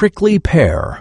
prickly pear.